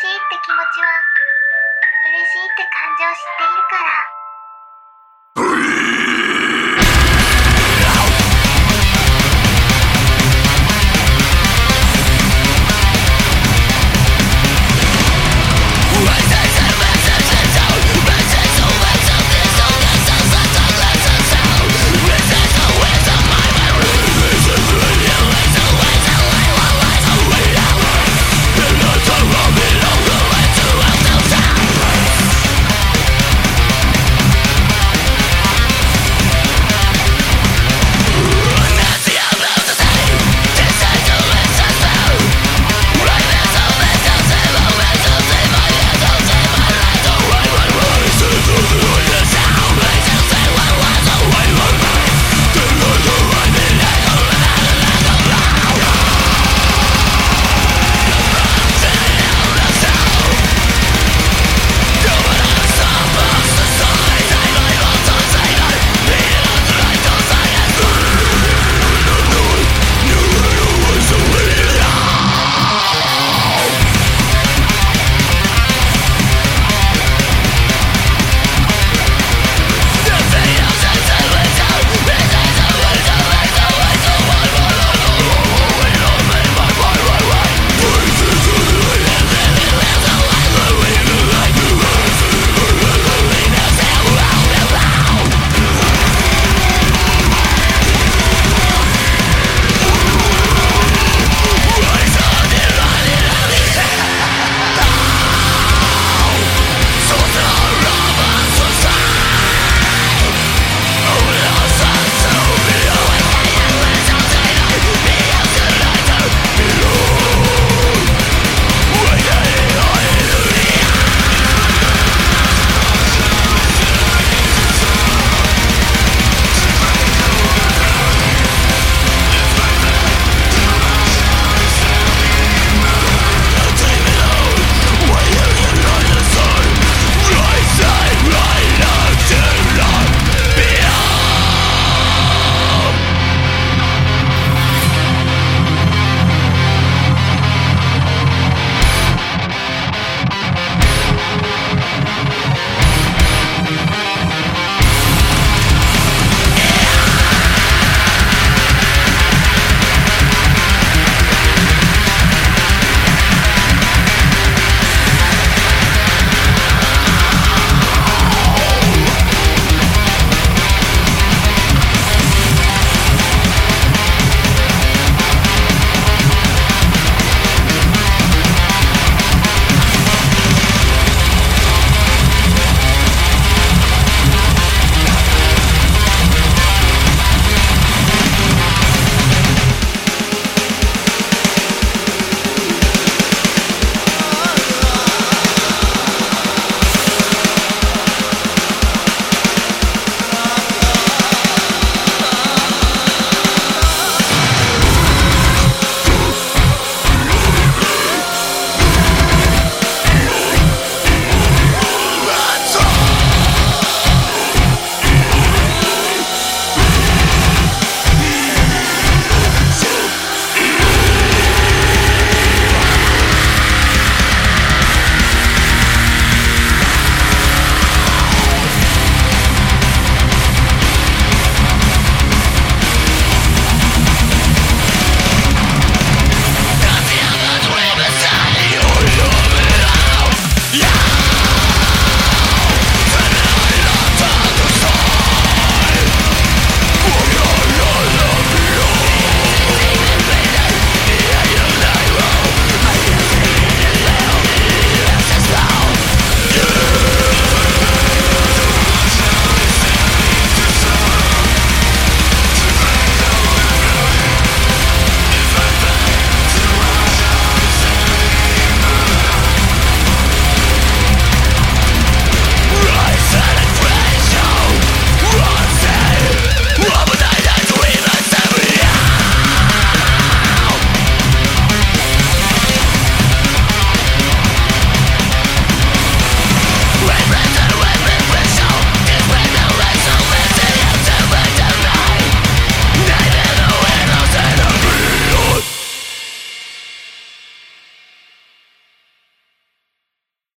しいって気持ちは嬉しいって感情を知っているから。